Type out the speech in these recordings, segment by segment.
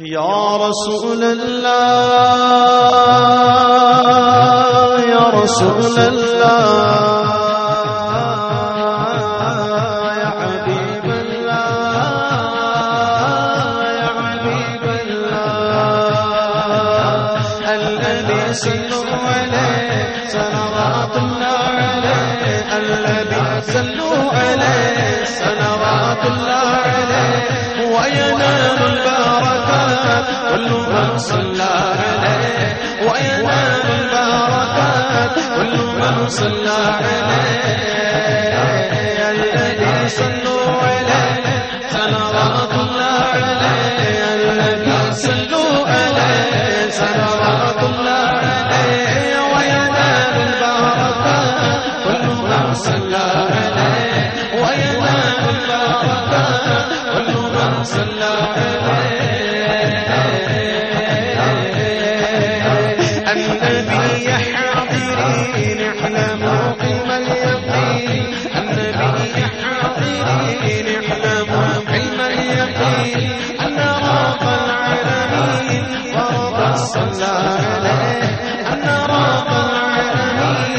يا رسول الله يا رسول الله يا حبيب الله يا حبيب الله الذي صلوا عليه صلوات الله عليه الذي صلوا عليه صلوات الله عليه وينال كل من صلى عليه وينال البركات كل من صلى عليه الذي صلوا عليه صلوات الله عليه الذي صلوا عليه صلوات الله عليه وينال البركات كل من صلى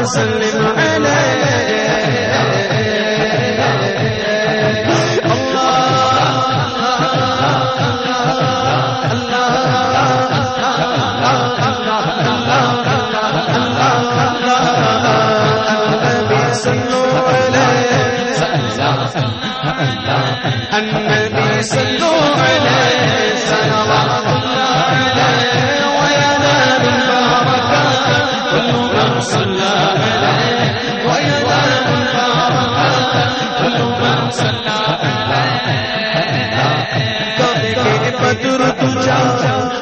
ونزل سلم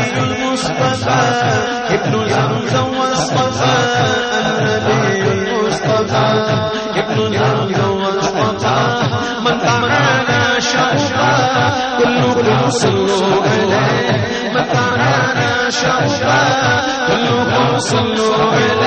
المصطفى ابن زمزم واصطفى النبي المصطفى ابن زمزم واصطفى من دعانا شوقا كلكم صلوا عليه من دعانا شوقا كلكم صلوا عليه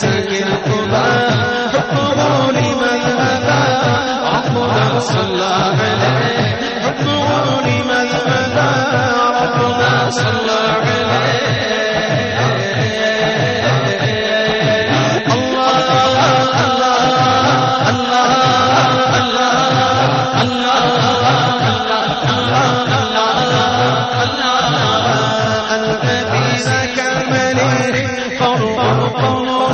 سکے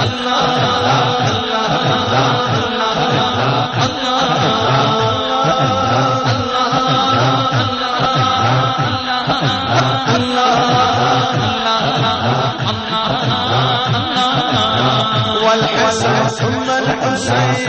اللہ الحسين